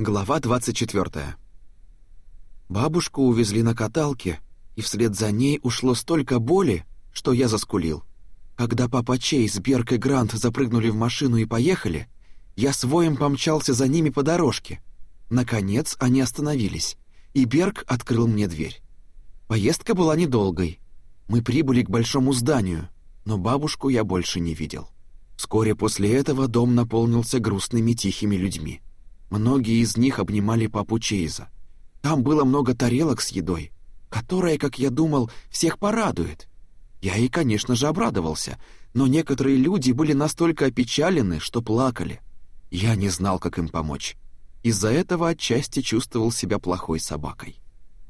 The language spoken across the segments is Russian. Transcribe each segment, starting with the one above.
Глава 24. Бабушку увезли на каталке, и вслед за ней ушло столько боли, что я заскулил. Когда папа Чейз, Берг и Грант запрыгнули в машину и поехали, я с воем помчался за ними по дорожке. Наконец они остановились, и Берг открыл мне дверь. Поездка была недолгой. Мы прибыли к большому зданию, но бабушку я больше не видел. Вскоре после этого дом наполнился грустными тихими людьми. Многие из них обнимали папу Чейза. Там было много тарелок с едой, которая, как я думал, всех порадует. Я и, конечно же, обрадовался, но некоторые люди были настолько опечалены, что плакали. Я не знал, как им помочь. Из-за этого отчасти чувствовал себя плохой собакой.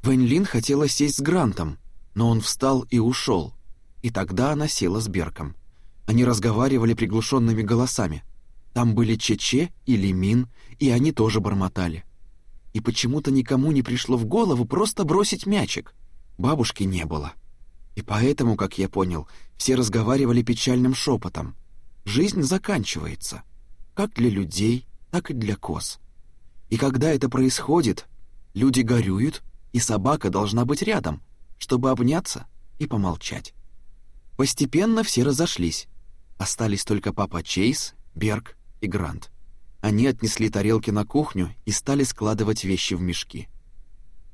Вэньлин хотела сесть с Грантом, но он встал и ушел. И тогда она села с Берком. Они разговаривали приглушенными голосами. Там были Чече и Лимин, и они тоже бормотали. И почему-то никому не пришло в голову просто бросить мячик. Бабушки не было. И поэтому, как я понял, все разговаривали печальным шепотом. Жизнь заканчивается. Как для людей, так и для коз. И когда это происходит, люди горюют, и собака должна быть рядом, чтобы обняться и помолчать. Постепенно все разошлись. Остались только папа Чейз, Берг и Грант. Они отнесли тарелки на кухню и стали складывать вещи в мешки.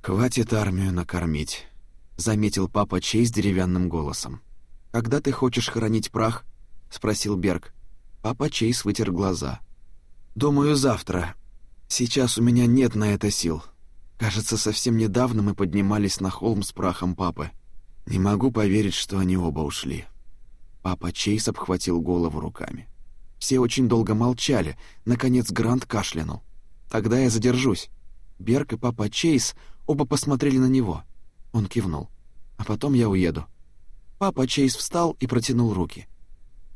«Хватит армию накормить», — заметил папа Чейз деревянным голосом. «Когда ты хочешь хоронить прах?» — спросил Берг. Папа Чейз вытер глаза. «Думаю, завтра. Сейчас у меня нет на это сил. Кажется, совсем недавно мы поднимались на холм с прахом папы. Не могу поверить, что они оба ушли». Папа Чейз обхватил голову руками. Все очень долго молчали. Наконец Грант кашлянул. «Тогда я задержусь». Берг и папа Чейз оба посмотрели на него. Он кивнул. «А потом я уеду». Папа Чейз встал и протянул руки.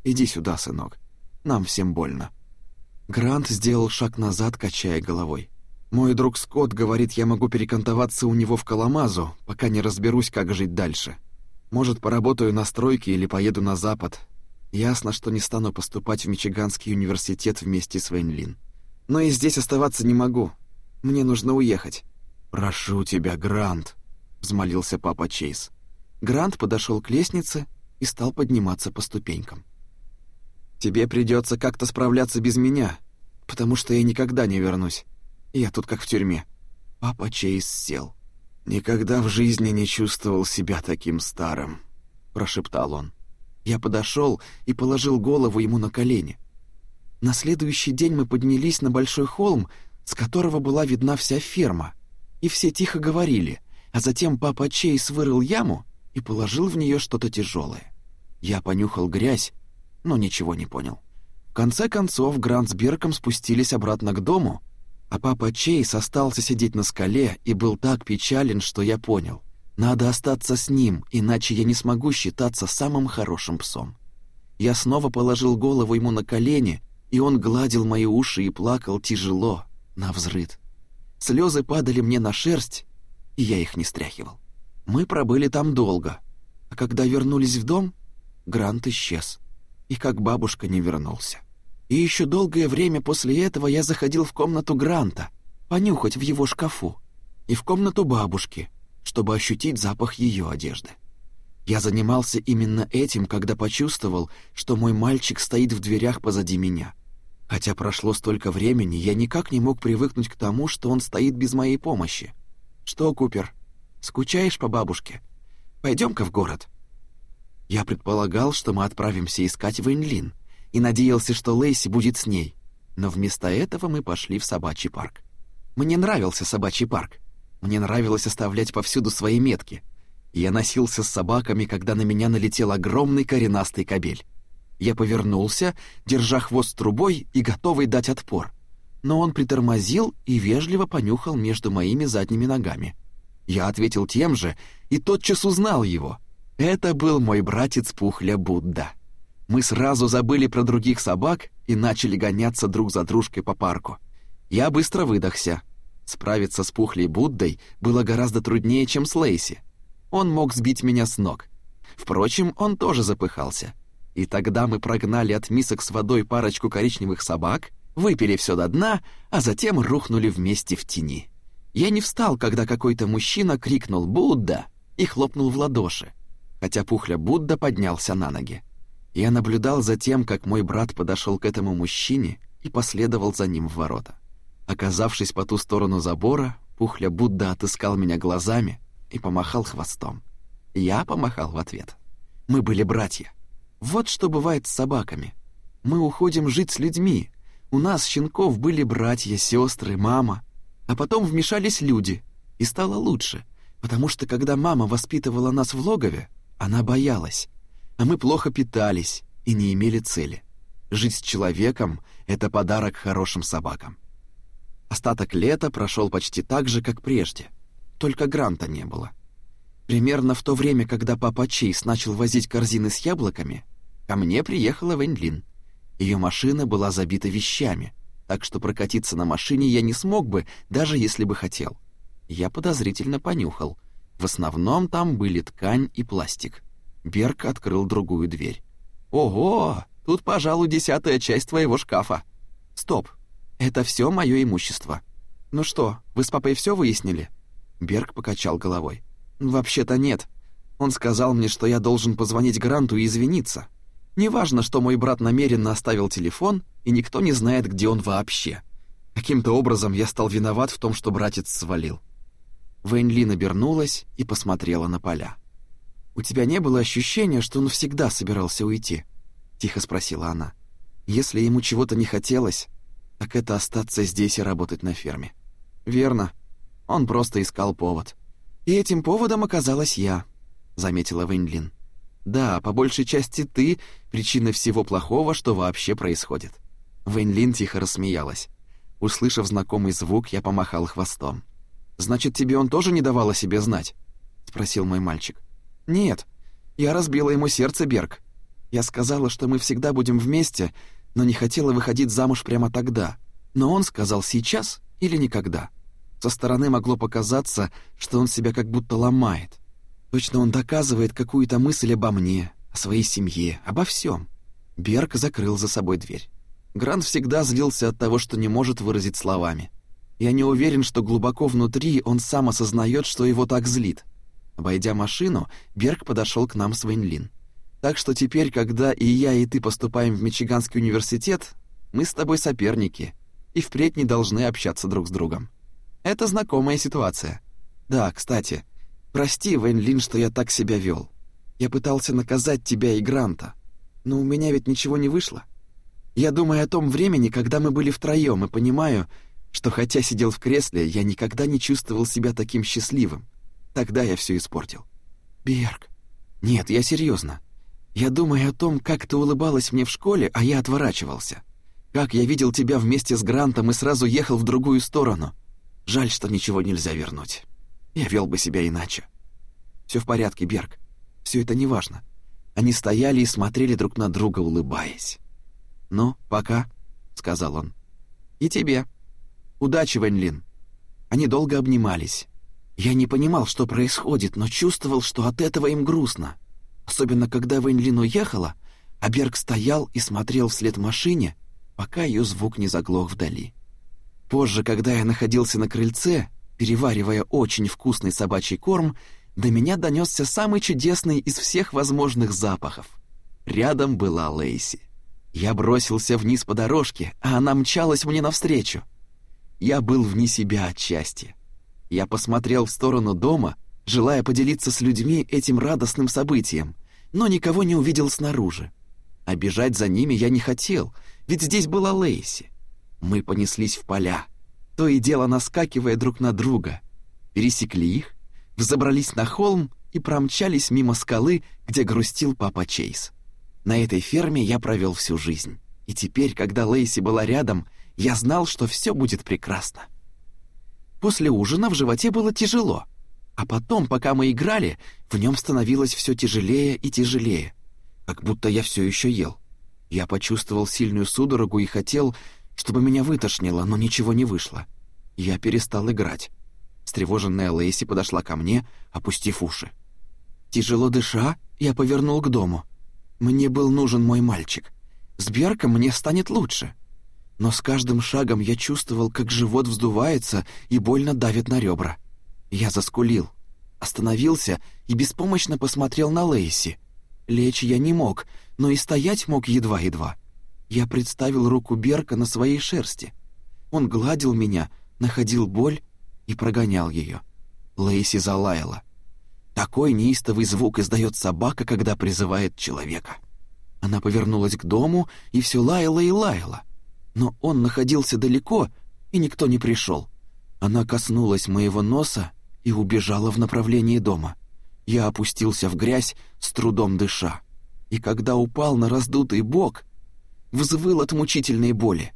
«Иди сюда, сынок. Нам всем больно». Грант сделал шаг назад, качая головой. «Мой друг Скотт говорит, я могу перекантоваться у него в Каламазу, пока не разберусь, как жить дальше. Может, поработаю на стройке или поеду на запад, Ясно, что не стану поступать в Мичиганский университет вместе с Вэньлин. Но и здесь оставаться не могу. Мне нужно уехать. «Прошу тебя, Грант», — взмолился папа Чейз. Грант подошел к лестнице и стал подниматься по ступенькам. «Тебе придется как-то справляться без меня, потому что я никогда не вернусь. Я тут как в тюрьме». Папа Чейз сел. «Никогда в жизни не чувствовал себя таким старым», — прошептал он. Я подошел и положил голову ему на колени. На следующий день мы поднялись на большой холм, с которого была видна вся ферма, и все тихо говорили, а затем папа Чейз вырыл яму и положил в нее что-то тяжелое. Я понюхал грязь, но ничего не понял. В конце концов Грант с Берком спустились обратно к дому, а папа Чейз остался сидеть на скале и был так печален, что я понял. Надо остаться с ним, иначе я не смогу считаться самым хорошим псом. Я снова положил голову ему на колени, и он гладил мои уши и плакал тяжело, навзрыд. Слезы падали мне на шерсть, и я их не стряхивал. Мы пробыли там долго, а когда вернулись в дом, Грант исчез, и как бабушка не вернулся. И еще долгое время после этого я заходил в комнату Гранта, понюхать в его шкафу, и в комнату бабушки — чтобы ощутить запах ее одежды. Я занимался именно этим, когда почувствовал, что мой мальчик стоит в дверях позади меня. Хотя прошло столько времени, я никак не мог привыкнуть к тому, что он стоит без моей помощи. «Что, Купер, скучаешь по бабушке? Пойдем-ка в город». Я предполагал, что мы отправимся искать Вэньлин, и надеялся, что Лейси будет с ней. Но вместо этого мы пошли в собачий парк. Мне нравился собачий парк. Мне нравилось оставлять повсюду свои метки. Я носился с собаками, когда на меня налетел огромный коренастый кобель. Я повернулся, держа хвост трубой и готовый дать отпор. Но он притормозил и вежливо понюхал между моими задними ногами. Я ответил тем же и тотчас узнал его. Это был мой братец Пухля Будда. Мы сразу забыли про других собак и начали гоняться друг за дружкой по парку. Я быстро выдохся. Справиться с Пухлей Буддой было гораздо труднее, чем с Лейси. Он мог сбить меня с ног. Впрочем, он тоже запыхался. И тогда мы прогнали от мисок с водой парочку коричневых собак, выпили все до дна, а затем рухнули вместе в тени. Я не встал, когда какой-то мужчина крикнул «Будда!» и хлопнул в ладоши, хотя Пухля Будда поднялся на ноги. Я наблюдал за тем, как мой брат подошел к этому мужчине и последовал за ним в ворота. Оказавшись по ту сторону забора, Пухля Будда отыскал меня глазами и помахал хвостом. Я помахал в ответ. Мы были братья. Вот что бывает с собаками. Мы уходим жить с людьми. У нас, щенков, были братья, сестры, мама. А потом вмешались люди, и стало лучше, потому что когда мама воспитывала нас в логове, она боялась, а мы плохо питались и не имели цели. Жить с человеком — это подарок хорошим собакам. Остаток лета прошел почти так же, как прежде, только Гранта не было. Примерно в то время, когда папа Чейз начал возить корзины с яблоками, ко мне приехала Вэньлин. Ее машина была забита вещами, так что прокатиться на машине я не смог бы, даже если бы хотел. Я подозрительно понюхал. В основном там были ткань и пластик. Берг открыл другую дверь. «Ого! Тут, пожалуй, десятая часть твоего шкафа. Стоп! Это все мое имущество. Ну что, вы с папой все выяснили?» Берг покачал головой. «Вообще-то нет. Он сказал мне, что я должен позвонить Гранту и извиниться. Неважно, что мой брат намеренно оставил телефон, и никто не знает, где он вообще. Каким-то образом я стал виноват в том, что братец свалил». Вэньлин обернулась и посмотрела на поля. «У тебя не было ощущения, что он всегда собирался уйти?» — тихо спросила она. «Если ему чего-то не хотелось, так это остаться здесь и работать на ферме». «Верно. Он просто искал повод. И этим поводом оказалась я, заметила Вэньлин. Да, по большей части ты причина всего плохого, что вообще происходит. Вэньлин тихо рассмеялась. Услышав знакомый звук, я помахал хвостом. Значит, тебе он тоже не давал о себе знать? спросил мой мальчик. Нет. Я разбила ему сердце, Берг. Я сказала, что мы всегда будем вместе, но не хотела выходить замуж прямо тогда. Но он сказал сейчас или никогда. Со стороны могло показаться, что он себя как будто ломает. Точно он доказывает какую-то мысль обо мне, о своей семье, обо всем. Берг закрыл за собой дверь. Грант всегда злился от того, что не может выразить словами. Я не уверен, что глубоко внутри он сам осознает, что его так злит. Обойдя машину, Берг подошел к нам с Вэньлин. Так что теперь, когда и я, и ты поступаем в Мичиганский университет, мы с тобой соперники и впредь не должны общаться друг с другом. Это знакомая ситуация. Да, кстати, прости, Вэнь Лин, что я так себя вел. Я пытался наказать тебя и Гранта, но у меня ведь ничего не вышло. Я думаю о том времени, когда мы были втроем, и понимаю, что хотя сидел в кресле, я никогда не чувствовал себя таким счастливым. Тогда я все испортил. Берг. Нет, я серьезно. Я думаю о том, как ты улыбалась мне в школе, а я отворачивался. Как я видел тебя вместе с Грантом и сразу ехал в другую сторону. Жаль, что ничего нельзя вернуть. Я вел бы себя иначе. Все в порядке, Берг. Все это неважно. Они стояли и смотрели друг на друга, улыбаясь. «Ну, пока», — сказал он. «И тебе. Удачи, Вэньлин». Они долго обнимались. Я не понимал, что происходит, но чувствовал, что от этого им грустно. Особенно, когда Вэньлин уехала, а Берг стоял и смотрел вслед машине, пока ее звук не заглох вдали. Позже, когда я находился на крыльце, переваривая очень вкусный собачий корм, до меня донесся самый чудесный из всех возможных запахов. Рядом была Лейси. Я бросился вниз по дорожке, а она мчалась мне навстречу. Я был вне себя от счастья. Я посмотрел в сторону дома, желая поделиться с людьми этим радостным событием, но никого не увидел снаружи. А бежать за ними я не хотел, ведь здесь была Лейси. Мы понеслись в поля, то и дело наскакивая друг на друга. Пересекли их, взобрались на холм и промчались мимо скалы, где грустил папа Чейз. На этой ферме я провел всю жизнь. И теперь, когда Лейси была рядом, я знал, что все будет прекрасно. После ужина в животе было тяжело, а потом, пока мы играли, в нем становилось все тяжелее и тяжелее, как будто я все еще ел. Я почувствовал сильную судорогу и хотел, чтобы меня вытошнило, но ничего не вышло. Я перестал играть. Встревоженная Лейси подошла ко мне, опустив уши. Тяжело дыша, я повернул к дому. Мне был нужен мой мальчик. С Берком мне станет лучше. Но с каждым шагом я чувствовал, как живот вздувается и больно давит на ребра. Я заскулил, остановился и беспомощно посмотрел на Лейси. Лечь я не мог, но и стоять мог едва-едва. Я представил руку Берка на своей шерсти. Он гладил меня, находил боль и прогонял ее. Лейси залаяла. Такой неистовый звук издает собака, когда призывает человека. Она повернулась к дому и все лаяла и лаяла. Но он находился далеко, и никто не пришел. Она коснулась моего носа и убежала в направлении дома. Я опустился в грязь, с трудом дыша. И когда упал на раздутый бок, взвыл от мучительной боли.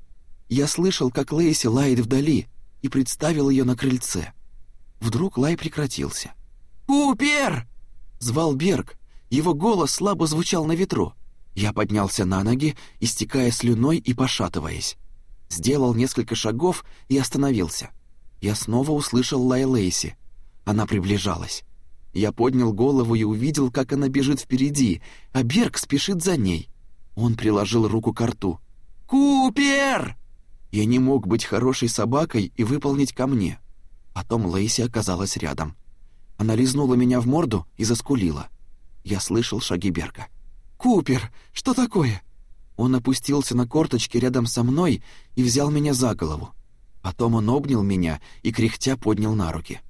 Я слышал, как Лейси лает вдали, и представил ее на крыльце. Вдруг лай прекратился. «Купер!» — звал Берг. Его голос слабо звучал на ветру. Я поднялся на ноги, истекая слюной и пошатываясь. Сделал несколько шагов и остановился. Я снова услышал лай Лейси. Она приближалась. Я поднял голову и увидел, как она бежит впереди, а Берг спешит за ней. Он приложил руку к рту. «Купер!» Я не мог быть хорошей собакой и выполнить ко мне. Потом Лейси оказалась рядом. Она лизнула меня в морду и заскулила. Я слышал шаги Берга. «Купер, что такое?» Он опустился на корточки рядом со мной и взял меня за голову. Потом он обнял меня и кряхтя поднял на руки.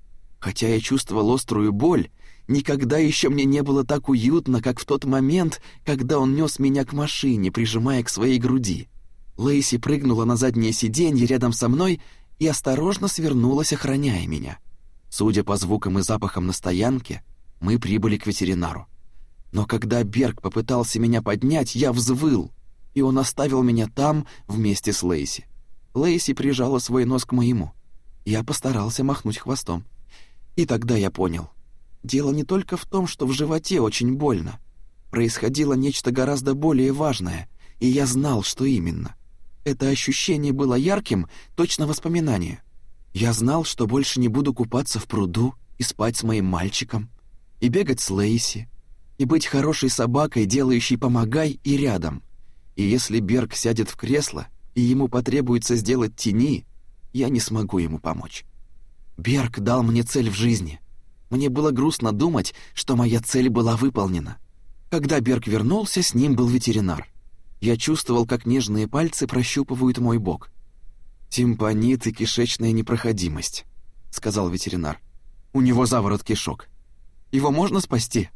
Хотя я чувствовал острую боль, никогда еще мне не было так уютно, как в тот момент, когда он нес меня к машине, прижимая к своей груди. Лейси прыгнула на заднее сиденье рядом со мной и осторожно свернулась, охраняя меня. Судя по звукам и запахам на стоянке, мы прибыли к ветеринару. Но когда Берг попытался меня поднять, я взвыл, и он оставил меня там вместе с Лейси. Лейси прижала свой нос к моему. Я постарался махнуть хвостом. И тогда я понял. Дело не только в том, что в животе очень больно. Происходило нечто гораздо более важное, и я знал, что именно. Это ощущение было ярким, точно воспоминание. Я знал, что больше не буду купаться в пруду и спать с моим мальчиком, и бегать с Лейси, и быть хорошей собакой, делающей «помогай» и рядом. И если Берг сядет в кресло, и ему потребуется сделать тени, я не смогу ему помочь. Берг дал мне цель в жизни. Мне было грустно думать, что моя цель была выполнена. Когда Берг вернулся, с ним был ветеринар. Я чувствовал, как нежные пальцы прощупывают мой бок. «Тимпанит и кишечная непроходимость», — сказал ветеринар. «У него заворот кишок. Его можно спасти?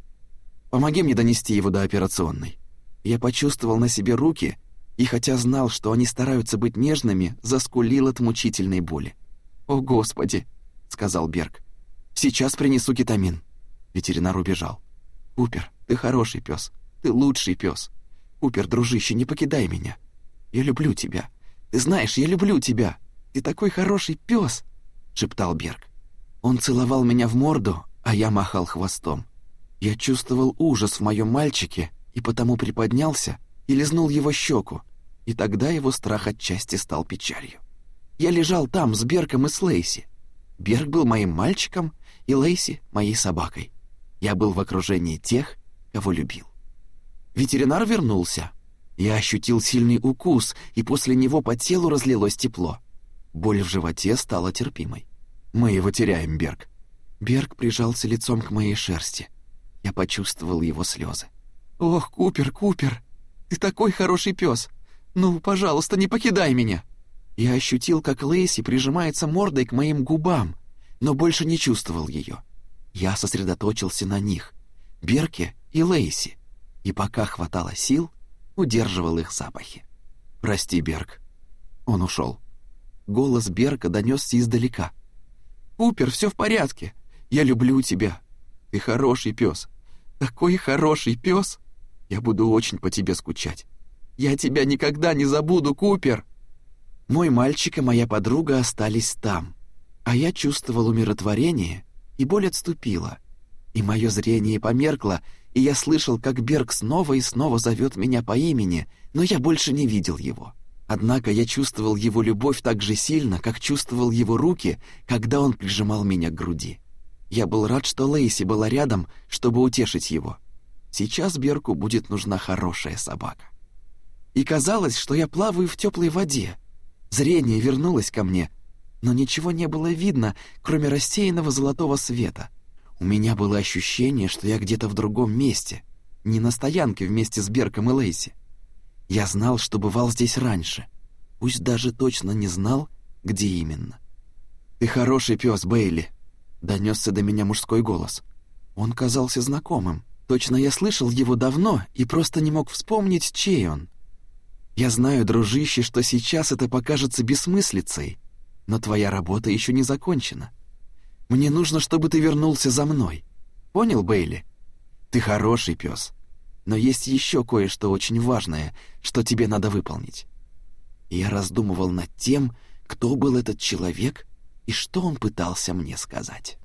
Помоги мне донести его до операционной». Я почувствовал на себе руки и, хотя знал, что они стараются быть нежными, заскулил от мучительной боли. «О, Господи!» — сказал Берг. «Сейчас принесу кетамин». Ветеринар убежал. «Купер, ты хороший пес. Ты лучший пес. Купер, дружище, не покидай меня. Я люблю тебя. Ты знаешь, я люблю тебя. Ты такой хороший пес, шептал Берг. Он целовал меня в морду, а я махал хвостом. Я чувствовал ужас в моем мальчике и потому приподнялся и лизнул его щеку, и тогда его страх отчасти стал печалью. Я лежал там с Берком и с Лейси. Берг был моим мальчиком, и Лейси — моей собакой. Я был в окружении тех, кого любил. Ветеринар вернулся. Я ощутил сильный укус, и после него по телу разлилось тепло. Боль в животе стала терпимой. Мы его теряем, Берг. Берг прижался лицом к моей шерсти. Я почувствовал его слезы. «Ох, Купер, Купер, ты такой хороший пес! Ну, пожалуйста, не покидай меня!» Я ощутил, как Лейси прижимается мордой к моим губам, но больше не чувствовал ее. Я сосредоточился на них, Берке и Лейси, и пока хватало сил, удерживал их запахи. «Прости, Берг». Он ушел. Голос Берга донесся издалека. «Купер, все в порядке. Я люблю тебя. Ты хороший пес. Такой хороший пес. Я буду очень по тебе скучать. Я тебя никогда не забуду, Купер!» Мой мальчик и моя подруга остались там, а я чувствовал умиротворение, и боль отступила, и мое зрение померкло, и я слышал, как Берг снова и снова зовет меня по имени, но я больше не видел его. Однако я чувствовал его любовь так же сильно, как чувствовал его руки, когда он прижимал меня к груди. Я был рад, что Лейси была рядом, чтобы утешить его. Сейчас Берку будет нужна хорошая собака. И казалось, что я плаваю в теплой воде. Зрение вернулось ко мне, но ничего не было видно, кроме рассеянного золотого света. У меня было ощущение, что я где-то в другом месте, не на стоянке вместе с Берком и Лейси. Я знал, что бывал здесь раньше, пусть даже точно не знал, где именно. «Ты хороший пес, Бейли», — донесся до меня мужской голос. Он казался знакомым. Точно я слышал его давно и просто не мог вспомнить, чей он. Я знаю, дружище, что сейчас это покажется бессмыслицей, но твоя работа еще не закончена. Мне нужно, чтобы ты вернулся за мной. Понял, Бейли? Ты хороший пес, но есть еще кое-что очень важное, что тебе надо выполнить. Я раздумывал над тем, кто был этот человек и что он пытался мне сказать.